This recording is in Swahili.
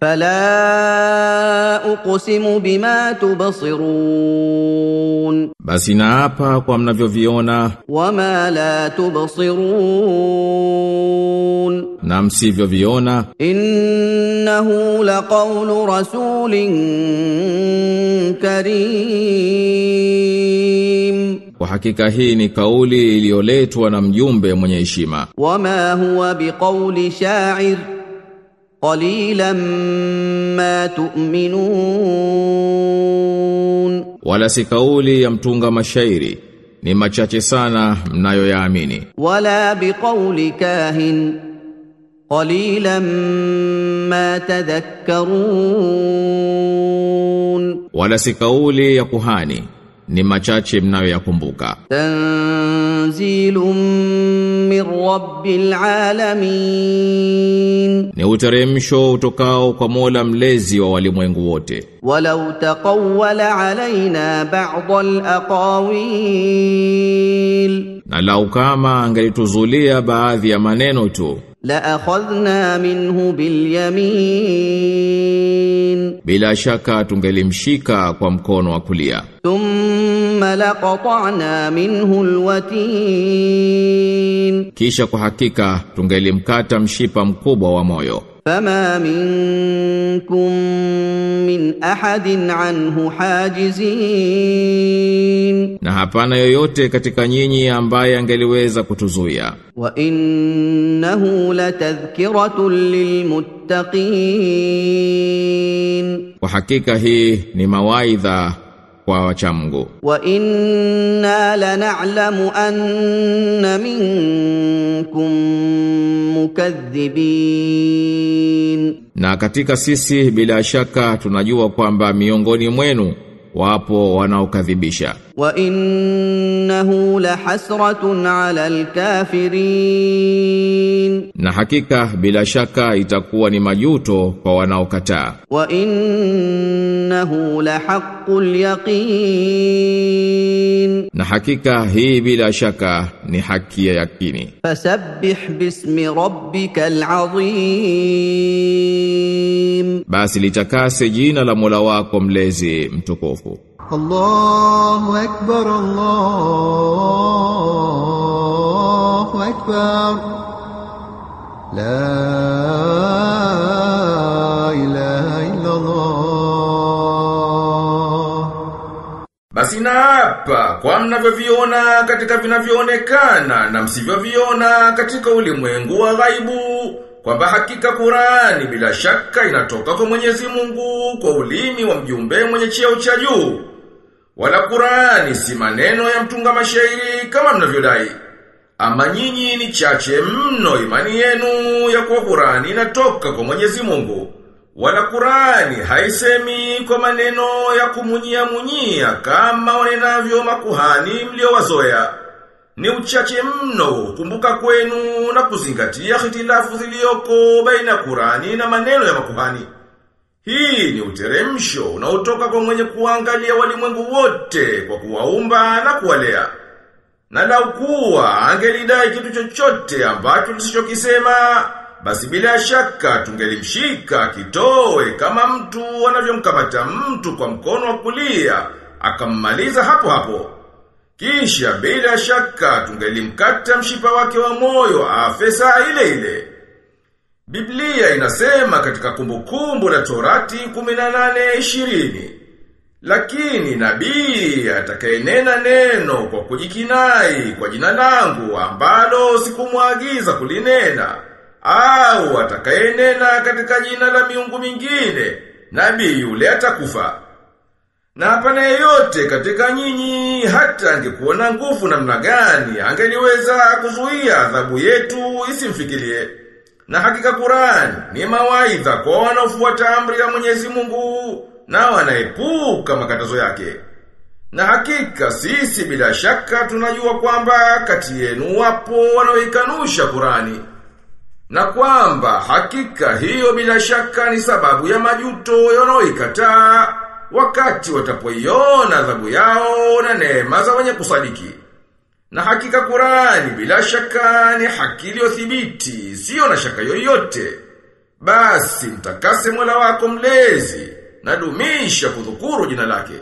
Fala uqsimu bima tubsirun, basi naapa kwa mnavyoviona. Wama la tubsirun, na msivyoviona. Innahu laqawlu rasulin karim, kwa hakika hii ni kauli iliyoletwa na mjumbe mwenye heshima. Wama huwa biqawli sha'ir قليلا ما تؤمنون wala si kauli ya mtunga mashairi ni machache sana mnayoyaamini ولا بقول كاهن قليلا ما تذكرون wala si kauli ya kuhani ni machache mnayoyakumbuka تنزيل من رب العالمين ni utaremsho utokao kwa Mola mlezi wa walimwengu wote. Walau taqawwala alaina ba'd al-aqawil, na lau kama angalituzulia baadhi ya maneno tu. La akhadhna minhu bil yamin, bila shaka tungelimshika kwa mkono wa kulia. ثم لقطعنا منه الوتين kisha kwa hakika tungelimkata mshipa mkubwa wa moyo فما منكم من احد عنه حاجزين na hapana yoyote katika nyinyi ambaye angeliweza kutuzuia وانه لتذكره للمتقين kwa hakika hii ni mawaidha kwa wachamgu. Wa inna lana'lamu anna minkum mukadhibin, na katika sisi bila shaka tunajua kwamba miongoni mwenu wapo wanaokadhibisha. وانه لحسره على الكافرين na hakika bila shaka itakuwa ni majuto kwa wanaokataa وانه لحق اليقين na hakika hii bila shaka ni haki ya yakini فسبح باسم ربك العظيم basi litakase jina la Mola wako mlezi mtukufu الله أكبر الله أكبر لا إله إلا الله Basi naapa kwa mnavyoviona katika vinavyoonekana na msivyoviona katika ulimwengu wa ghaibu kwamba hakika Qurani bila shaka inatoka kwa Mwenyezi Mungu kwa ulimi wa mjumbe mwenye cheo cha juu. Wala Qurani si maneno ya mtunga mashairi kama mnavyodai. Ama nyinyi ni chache mno imani yenu ya kuwa Qurani inatoka kwa Mwenyezi Mungu. Wala Qurani haisemi kwa maneno ya kumunyia munyia kama wanenavyo makuhani mliowazoea. Ni uchache mno kumbuka kwenu na kuzingatia hitilafu ziliyoko baina Qurani na maneno ya makuhani. Hii ni uteremsho unaotoka kwa mwenye kuangalia walimwengu wote kwa kuwaumba na kuwalea. Na lau kuwa angelidai kitu chochote ambacho tusichokisema, basi bila shaka tungelimshika kitoe kama mtu anavyomkamata mtu kwa mkono wa kulia, akammaliza hapo hapo. Kisha bila shaka tungelimkata mshipa wake wa moyo afe saa ile ile. Biblia inasema katika kumbukumbu la Torati 18:20 lakini nabii atakayenena neno kwa kujikinai kwa jina langu ambalo sikumwagiza kulinena au atakayenena katika jina la miungu mingine nabii yule atakufa. Na hapana yeyote katika nyinyi hata angekuona nguvu namna gani angeliweza kuzuia adhabu yetu isimfikirie. Na hakika Qur'an ni mawaidha kwa wanaofuata amri ya Mwenyezi Mungu na wanaepuka makatazo yake. Na hakika sisi bila shaka tunajua kwamba kati yenu wapo wanaoikanusha Qur'ani. Na kwamba hakika hiyo bila shaka ni sababu ya majuto yanaoikataa wakati watapoiona adhabu yao na neema za wenye kusadiki. Na hakika Qur'ani bila shaka ni haki iliyothibiti, sio na shaka yoyote. Basi mtakase Mola wako mlezi na dumisha kudhukuru jina lake.